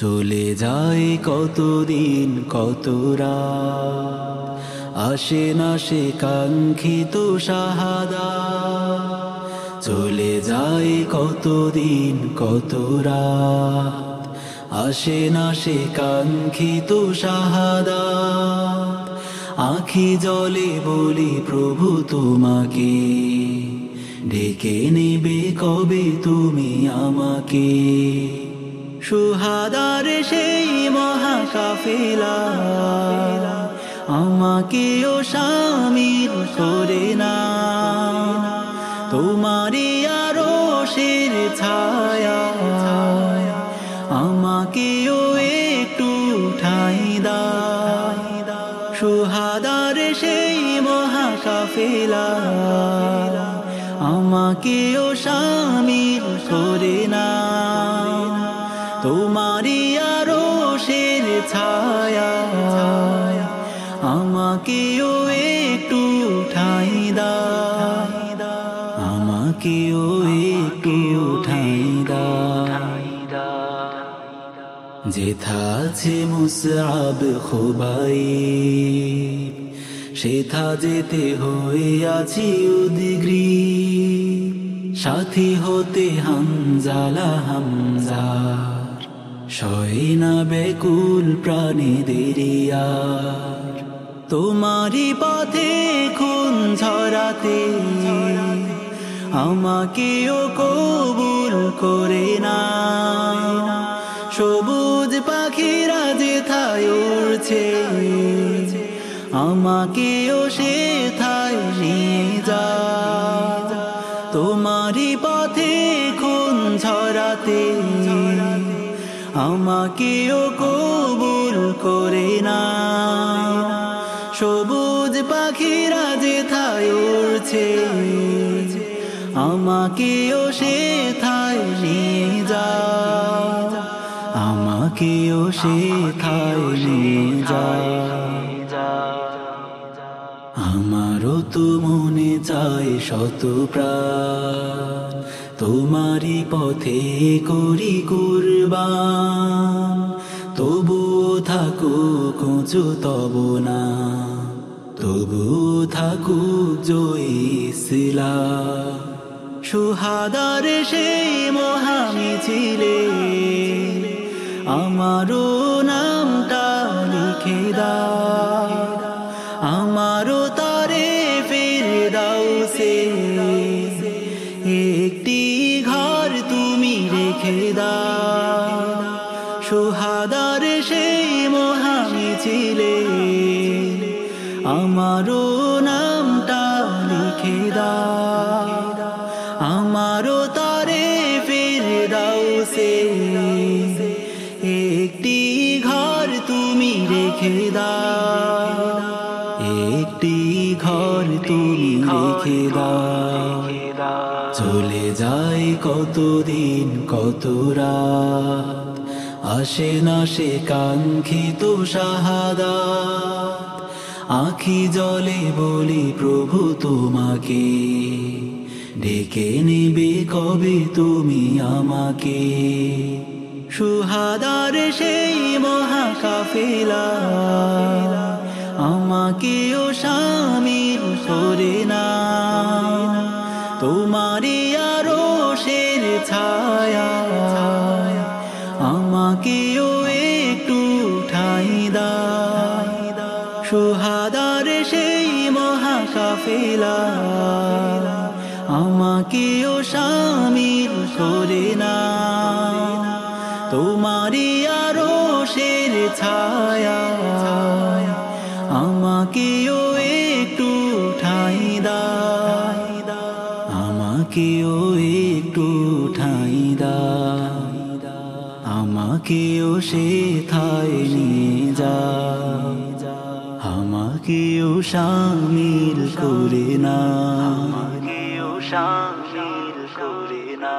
চলে যায় কতদিন, কত রাত? আসে না সে কাঙ্ক্ষিত শাহাদা। চলে যায় কতদিন, কত রাত? আসে না সে কাঙ্ক্ষিত শাহাদা। আখি জলে বলি, প্রভু, তোমাকে ডেকে নেবে কবে তুমি আমাকে? সুহাদার সেই মহাকাফেলা। আমাকেও শামিল করে না। তোমারই আরও শের ছায়া। আমাকেও একটু ঠাই দা সুহাদার সেই মহাকাফেলা। আমাকেও শামিল করে না। তোমারই আরও শের ছায়া। আমাকেও একটু ঠাই দা আমাকেও একটু ঠাই দা যেথা আছে মুসআব খুবাই সেথা যেতে হয়ে আছি উদিগ্রি সাথী হতে হামজালা হামজার শয়না বেকুল প্রাণীদেরিয়ার তোমারই পথে খুন ঝরাতে আমাকেও কবুল করে না। সবুজ পাখিরা যে থায় উড়ছে আমাকেও সে থায় নিয়ে যা। তোমারই পথে খুন ঝরাতে আমাকেও কবুল করে না। সবুজ পাখিরা যে থায় উড়ছে আমাকেও সে থায় নিয়ে যা। আমাকেও সে থায় নিয়ে যা। আমারও তো মনে চায় শত প্রাণ। তোমারই পথে করি কুরবান। তবু থাকু কুঁচু তব না। তবু থাকু জয়িসিলা সুহাদার সেই মহামিছিলে আমারও নামটা লিখে দাও। দাও সুহাদার সেই মহামিছিলে আমারও নামটা লিখে দাও। আমারও তারে ফির দাও সে। একটি ঘর তুমি রেখে দাও। একটি ঘর তুমি রেখে দাও। চলে যায় কতদিন, কত রাত? আসে না সে কাঙ্ক্ষিত সাহাদা আখি জলে বলি, প্রভু তোমাকে। ডেকে নেবে কবে তুমি আমাকে? সুহাদার সেই মহাকাফেলা আমাকেও শামিল করে না। ছায়া, আমাকেও একটু ঠাই দা সুহাদার সেই মহাকাফেলা আমাকেও শামিল করে না তোমারই আরও শের ছায়া, আমাকেও একটু ঠাই দা আমাকেও একটু আমাকেও সে থায় নিয়ে যা। আমাকেও শামিল করে না। আমাকেও সামিল করে না।